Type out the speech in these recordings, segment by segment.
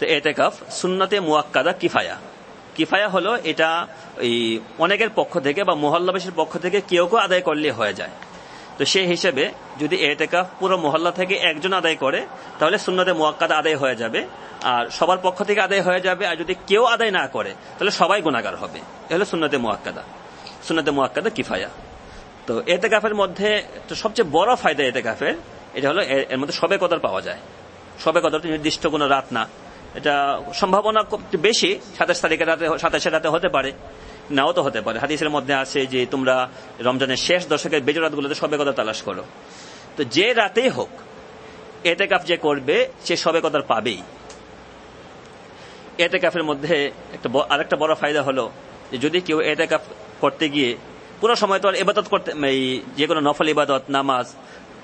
তো এতেকাফ, সুন্নতে মুয়াক্কাদা কিফায়া। কিফায়া হলো এটা এই অনেকের পক্ষ থেকে বা মহল্লাবাসীর পক্ষ থেকে কেউ কেউ আদায় করলে হয়ে যায়। তো সেই হিসেবে যদি এতেকাফ পুরো মহল্লা থেকে একজন আদায় করে, তাহলে সুন্নতে মুয়াক্কাদা আদায় হয়ে যাবে। আর সবার পক্ষ থেকে আদায় হয়ে যাবে, আর যদি কেউ আদায় না করে, তাহলে সবাই গুণাগার হবে। এ হলো সুন্নতে মুয়াক্কাদা। সুন্নতে মুয়াক্কাদা কিফায়া। তো এতেকাফের মধ্যে সবচেয়ে বড় ফায়দা এতেকাফের, এটা হলো এর মধ্যে সবে কদর পাওয়া যায়। সবে কদর নির্দিষ্ট কোনো রাত না। এটা সম্ভাবনা বেশি, সাতাশ তারিখে রাতে সাতাশের রাতে হতে পারে, নাও তো হতে পারে। হাদিসের মধ্যে আছে যে তোমরা রমজানের শেষ দশকের বেজো রাতগুলোতে সবে কথা তালাশ করো। তো যে রাতেই হোক, এতেকাফ যে করবে, সে সবে কদর পাবেই। এতেকাফের মধ্যে একটা আরেকটা বড় ফায়দা হলো যে যদি কেউ এতেকাফ করতে গিয়ে পুরো সময় তো আর ইবাদত করতে, এই যে কোনো নফল ইবাদত, নামাজ,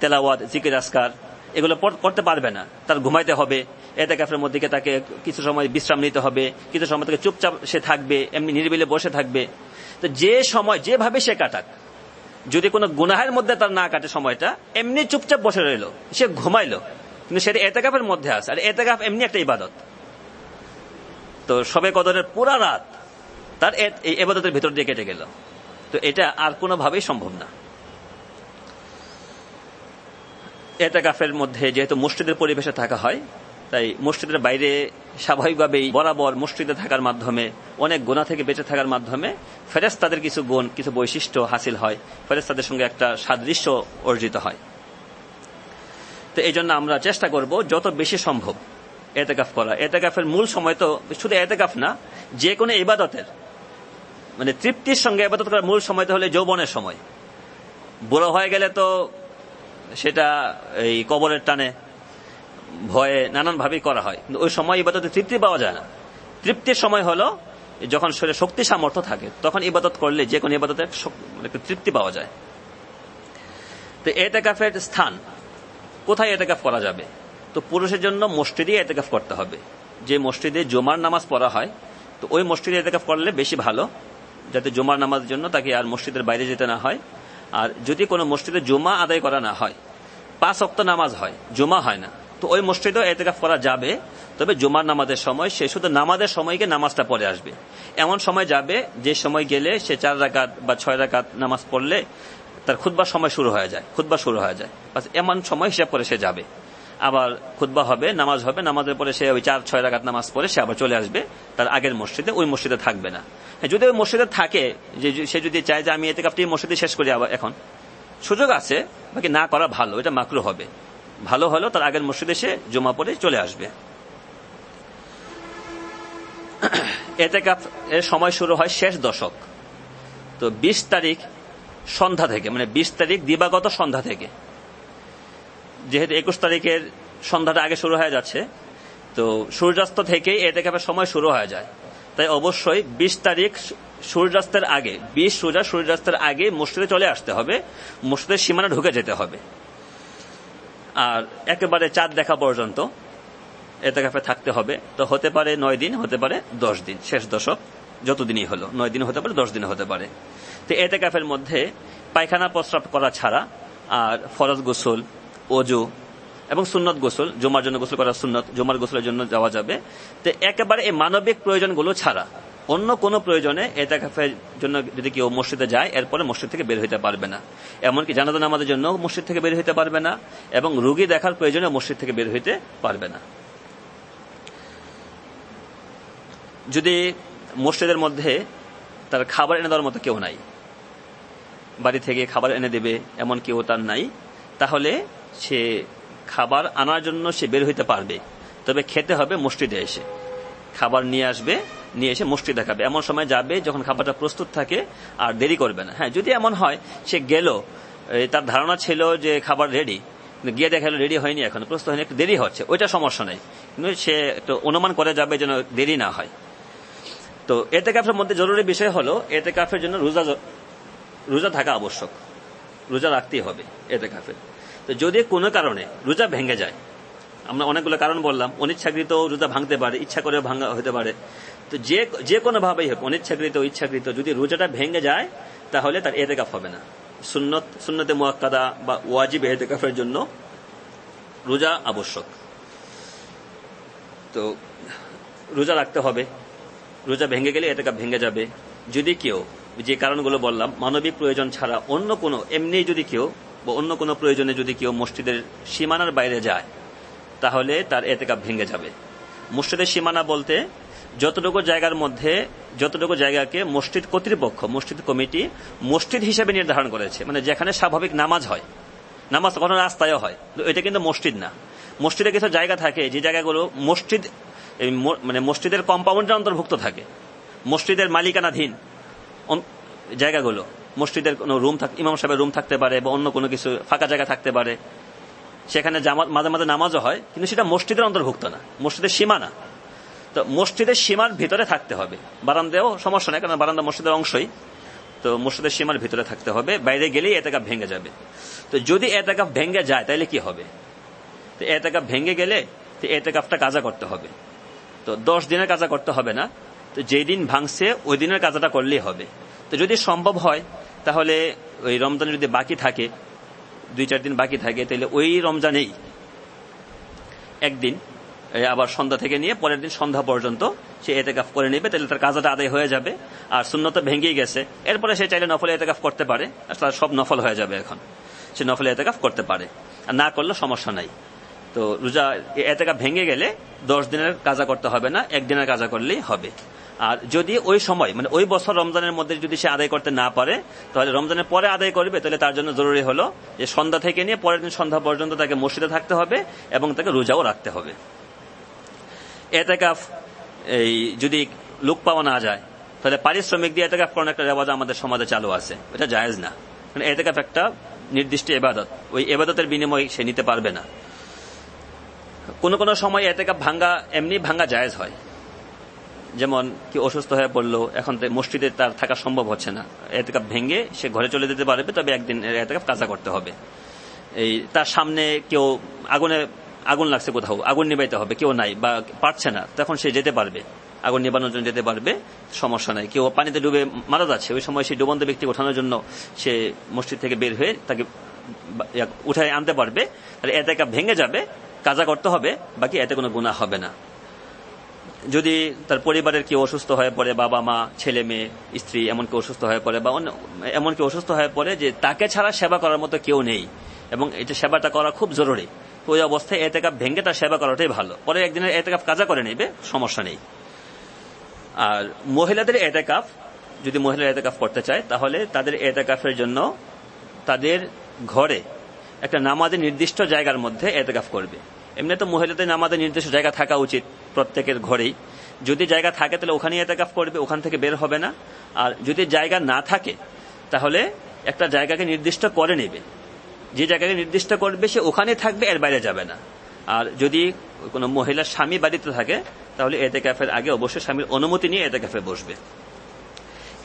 তেলাওয়াত, জিকির আসকার এগুলো করতে পারবে না। তার ঘুমাইতে হবে, এতে ক্যাফের মধ্যে তাকে কিছু সময় বিশ্রাম নিতে হবে, কিছু সময় থেকে চুপচাপ সে থাকবে, এমনি নিরিবিলে বসে থাকবে। তো যে সময়, যেভাবে সে কাটাক, যদি কোনো গুনাহের মধ্যে তার না কাটে সময়টা, এমনি চুপচাপ বসে রইল। সে ঘুমাইলো, কিন্তু সেটা এতেকাফের মধ্যে আছে, আর এতেকাফ এমনি একটা ইবাদত। তো সবে কদরের পুরা রাত তার এবাদতের ভিতর দিয়ে কেটে গেল। তো এটা আর কোনোভাবেই সম্ভব না। এতেকাফের মধ্যে যেহেতু মসজিদের পরিবেশে থাকা হয়, তাই মসজিদের বাইরে স্বাভাবিকভাবেই বরাবর মসজিদে থাকার মাধ্যমে, অনেক গোনা থেকে বেঁচে থাকার মাধ্যমে ফেরেস তাদের কিছু গুণ, কিছু বৈশিষ্ট্য হাসিল হয় ফেরেস তাদের সঙ্গে একটা সাদৃশ্য অর্জিত হয়। তো এই জন্য আমরা চেষ্টা করব যত বেশি সম্ভব এতেকাফ করা। এতেকাফের মূল সময় তো শুধু এতেকাফ না, যে কোনো ইবাদতের মানে তৃপ্তির সঙ্গে ইবাদত করার মূল সময় তো হলে যৌবনের সময়। বুড়ো হয়ে গেলে তো সেটা এই কবরের টানে ভয়ে নানানভাবেই করা হয়। ওই সময় ইবাদতে তৃপ্তি পাওয়া যায় না। তৃপ্তির সময় হলো যখন শরীরে শক্তি সামর্থ্য থাকে, তখন ইবাদত করলে যে কোনো ইবাদতে মানে তৃপ্তি পাওয়া যায়। তো এতেকাফের স্থান, কোথায় এতেকাফ করা যাবে? তো পুরুষের জন্য মসজিদে এতেকাফ করতে হবে। যে মসজিদে জমার নামাজ পড়া হয়, তো ওই মসজিদে এতেকাফ করলে বেশি ভালো, যাতে জমার নামাজের জন্য তাকে আর মসজিদের বাইরে যেতে না হয়। আর যদি কোনো মসজিদে জমা আদায় করা না হয়, পাঁচ অক্ত নামাজ হয়, জমা হয় না, তো ওই মসজিদেও এতেকাফ করা যাবে, তবে জুমার নামাজের সময় সে শুধু নামাজের সময়কে নামাজটা পড়ে আসবে। এমন সময় যাবে, যে সময় গেলে সে চার রাকাত বা ছয় রাকাত নামাজ পড়লে তার খুদবার সময় শুরু হয়ে যায় খুদবার শুরু হয়ে যায়। এমন সময় হিসাব করে সে যাবে। আবার খুদবা হবে নামাজ হবে নামাজের পরে সে ওই চার ছয় রাকাত নামাজ পড়ে সে আবার চলে আসবে তার আগের মসজিদে ওই মসজিদে থাকবে না। হ্যাঁ, যদি ওই মসজিদে থাকে যে সে যদি চায় যে আমি এতে কাপটি মসজিদে শেষ করি আবার এখন সুযোগ আছে বাকি না করা ভালো এটা মাকরু হবে। ভালো হলো তার আগের মসজিদে সে জমা পড়ে চলে আসবে। এতে কাপ এর সময় শুরু হয় শেষ দশক। তো ২০ তারিখ সন্ধ্যা থেকে মানে ২০ তারিখ দিবাগত সন্ধ্যা থেকে। যেহেতু একুশ তারিখের সন্ধ্যাটা আগে শুরু হয়ে যাচ্ছে, তো সূর্যাস্ত থেকে এতে সময় শুরু হয়ে যায়। তাই অবশ্যই ২০ তারিখ সূর্যাস্তের আগে, বিশ সোজা সূর্যাস্তের আগে মসজিদে চলে আসতে হবে, মসজিদের সীমানা ঢুকে যেতে হবে। আর একেবারে চাঁদ দেখা পর্যন্ত এতে কাফে থাকতে হবে। তো হতে পারে নয় দিন, হতে পারে দশ দিন, শেষ দশক যতদিনই হলো, নয় দিন হতে পারে, দশ দিন হতে পারে। তো এতে কাফের মধ্যে পায়খানা প্রস্রাব করা ছাড়া আর ফরজ গোসল অজু এবং সুন্নত গোসল, জমার জন্য গোসল করা সুন্নত, জমার গোসলের জন্য যাওয়া যাবে। তো একেবারে এই মানবিক প্রয়োজনগুলো ছাড়া অন্য কোনো প্রয়োজনে এতেকাফের জন্য যদি কেউ মসজিদে যায়, এরপরে মসজিদ থেকে বের হইতে পারবে না। এমনকি জানাদা আমাদের জন্য মসজিদ থেকে বের হইতে পারবে না এবং রুগী দেখার প্রয়োজনে মসজিদ থেকে বের হইতে পারবে না। যদি মসজিদের মধ্যে তার খাবার এনে দেওয়ার মতো কেউ নাই, বাড়ি থেকে খাবার এনে দেবে, এমন কেউ তার নাই, তাহলে সে খাবার আনার জন্য সে বের হইতে পারবে। তবে খেতে হবে মসজিদে এসে। খাবার নিয়ে আসবে, নিয়ে এসে মুষ্টি দেখাবে। এমন সময় যাবে যখন খাবারটা প্রস্তুত থাকে আর দেরি করবে না। হ্যাঁ যদি এমন হয়, সে গেল তার ধারণা ছিল যে খাবার রেডি গিয়ে দেখা গেল রেডি হয়নি এখন, প্রস্তুত হয়নি, একটু দেরি হচ্ছে, ওইটা সমস্যা নেই। কিন্তু সে একটু অনুমান করে যাবে যেন দেরি না হয়। তো এতে কাফের মধ্যে জরুরি বিষয় হলো এতে কাফের জন্য রোজা রোজা থাকা আবশ্যক। রোজা রাখতেই হবে এতে কাফের তো যদি কোনো কারণে রোজা ভেঙে যায়, আমরা অনেকগুলো কারণ বললাম, অনিচ্ছাকৃত রোজা ভাঙতে পারে, ইচ্ছা করে ভাঙা হতে পারে, তো যে যে কোনো ভাবেই হোক, অনিচ্ছাকৃত, ইচ্ছাকৃত, যদি রোজাটা ভেঙে যায়, তাহলে তার এতেকাফ হবে না। সুন্নত, সুন্নতে মোয়াক্কাদা বা ওয়াজিব এতেকাফের জন্য রোজা আবশ্যক। তো তো রোজা রাখতে হবে। রোজা ভেঙে গেলে এতেকাপ ভেঙে যাবে। যদি কেউ, যে কারণগুলো বললাম, মানবিক প্রয়োজন ছাড়া অন্য কোনো, এমনি যদি কেউ বা অন্য কোনো প্রয়োজনে যদি কেউ মসজিদের সীমানার বাইরে যায়, তাহলে তার এতেকাপ ভেঙে যাবে। মসজিদের সীমানা বলতে যতটুকু জায়গার মধ্যে, যতটুকু জায়গাকে মসজিদ কর্তৃপক্ষ, মসজিদ কমিটি মসজিদ হিসেবে নির্ধারণ করেছে মানে যেখানে স্বাভাবিক নামাজ হয়। নামাজ কোনো রাস্তায়ও হয় এটা কিন্তু মসজিদ না। মসজিদে কিছু জায়গা থাকে, যে জায়গাগুলো মসজিদ মানে মসজিদের কম্পাউন্ডের অন্তর্ভুক্ত থাকে। মসজিদের মালিকানাধীন জায়গাগুলো। মসজিদের কোনো রুম ইমাম সাহেবের রুম থাকতে পারে বা অন্য কোনো কিছু, ফাঁকা জায়গা থাকতে পারে। সেখানে মাঝে মাঝে নামাজও হয়, কিন্তু সেটা মসজিদের অন্তর্ভুক্ত না, মসজিদের সীমা না। তো মসজিদের সীমার ভিতরে থাকতে হবে। বারান্দাও সমস্যা নেই, কারণ বারান্দা মসজিদের অংশই। তো মসজিদের সীমার ভিতরে থাকতে হবে, বাইরে গেলেই এতেকাপ ভেঙে যাবে। তো যদি এতেকাপ ভেঙে যায়, তাহলে কি হবে? তো এতেকাপ ভেঙে গেলে, তো এতেকাপটা কাজা করতে হবে। তো দশ দিনের কাজা করতে হবে না। তো যেই দিন ভাঙছে, ওই দিনের কাজাটা করলেই হবে। তো যদি সম্ভব হয় তাহলে ওই রমজান যদি বাকি থাকে, দুই, চার দিন বাকি থাকে, তাহলে ওই রমজানেই একদিন আবার সন্ধ্যা থেকে নিয়ে পরের দিন সন্ধ্যা পর্যন্ত সে এতেকাফ করে নেবে, তাহলে তার কাজাটা আদায় হয়ে যাবে, আর শূন্যতা ভেঙেই গেছে। এরপরে সে চাইলে নফলে এতেকাফ করতে পারে, আর তার সব নফল হয়ে যাবে এখন। সে নফলে এতেকাফ করতে পারে, আর না করলে সমস্যা নাই। তো রোজা এতেকাফ ভেঙে গেলে দশ দিনের কাজা করতে হবে না, একদিনের কাজা করলেই হবে। আর যদি ওই সময় মানে ওই বছর রমজানের মধ্যে যদি সে আদায় করতে না পারে, তাহলে রমজানের পরে আদায় করবে, তাহলে তার জন্য জরুরি হলো যে সন্ধ্যা থেকে নিয়ে পরের দিন সন্ধ্যা পর্যন্ত তাকে মসজিদে থাকতে হবে এবং তাকে রোজাও রাখতে হবে। এতেকাফ, এই যদি লোক পাওয়া না যায়, তাহলে পারিশ্রমিক দিয়ে এতেকাফ করার একটা রেওয়াজ আমাদের সমাজে চালু আছে। এটা জায়েজ না। মানে এতেকাফ একটা নির্দিষ্ট এবাদত। ওই এবাদতের বিনিময় সে নিতে পারবে না। কোন কোন সময় এতেকাফ ভাঙ্গা, এমনি ভাঙ্গা জায়েজ হয়। যেমন কি অসুস্থ হয়ে পড়ল, এখন মসজিদে তার থাকা সম্ভব হচ্ছে না। এতেকাপ ভেঙে সে ঘরে চলে যেতে পারবে, তবে একদিন এতেকাপ কাজা করতে হবে। এই তার সামনে কেউ আগুনে, আগুন লাগছে কোথাও, আগুন নিবাইতে হবে, কেউ নাই বা পারছে না, তখন সে যেতে পারবে। আগুন নিবানোর জন্য যেতে পারবে, সমস্যা নাই। কেউ পানিতে ডুবে মারা যাচ্ছে, ওই সময় সেই ডুবন্ত ব্যক্তি ওঠানোর জন্য সে মসজিদ থেকে বের হয়ে তাকে উঠায় আনতে পারবে। তাহলে এতে ভেঙে যাবে, কাজা করতে হবে, বাকি এতে কোনো গুণা হবে না। যদি তার পরিবারের কেউ অসুস্থ হয়ে পড়ে, বাবা, মা, ছেলে, মেয়ে, স্ত্রী এমনকি অসুস্থ হয়ে পড়ে বা এমনকি অসুস্থ হয়ে পড়ে যে তাকে ছাড়া সেবা করার মতো কেউ নেই এবং এটা সেবাটা করা খুব জরুরি। তো ওই অবস্থায় এতেকাপ ভেঙে তার সেবা করাটাই ভালো। পরে একদিনের এতেকাপ কাজা করে নেবে, সমস্যা নেই। আর মহিলাদের এতেকাফ যদি মহিলারা এতেকাফ করতে চায়, তাহলে তাদের এতেকাফের জন্য তাদের ঘরে একটা নামাজের নির্দিষ্ট জায়গার মধ্যে এতেকাফ করবে। এমনি তো মহিলাদের নামাজের নির্দিষ্ট জায়গা থাকা উচিত। প্রত্যেকের ঘরেই। যদি জায়গা থাকে তাহলে ওখানেই এতেকাফ করবে, ওখান থেকে বের হবে না। আর যদি জায়গা না থাকে, তাহলে একটা জায়গাকে নির্দিষ্ট করে নেবে। যে জায়গাকে নির্দিষ্ট করবে, সে ওখানে থাকবে, এর বাইরে যাবে না। আর যদি কোনো মহিলার স্বামী বাড়িতে থাকে, তাহলে এতে ক্যাফের আগে অবশ্যই স্বামীর অনুমতি নিয়ে এতে ক্যাফে বসবে।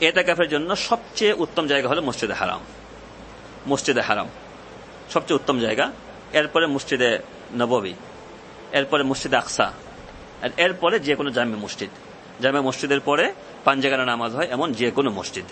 এতে ক্যাফের জন্য সবচেয়ে উত্তম জায়গা হলো মসজিদে হারাম। মসজিদে হারাম। সবচেয়ে উত্তম জায়গা। এরপরে মসজিদে নববী। এরপরে মসজিদে আকসা। আর এরপরে যে কোনো জামে মসজিদ। জামে মসজিদের পরে পাঞ্জাগানা নামাজ হয়, এমন যে কোনো মসজিদ।